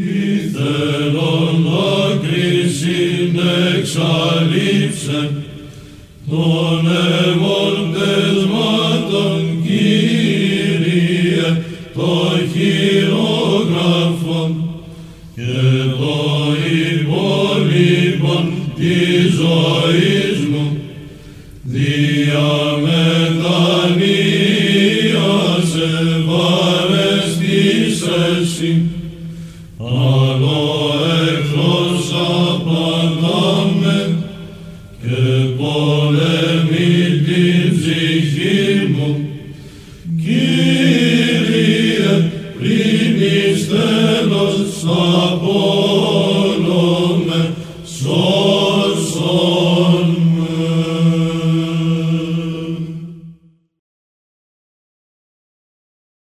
Ήθελον δάκρυσιν εξαλείψεν των ευορτεσμάτων Κύριε το χειρόγραφον και το υπόλοιπον της ζωής μου δια μετανοίας ευαρεστήσεσαι Aloe flosa pantamen, che polemi di zichimo, Kyrie primis telos apolome, sol, sol,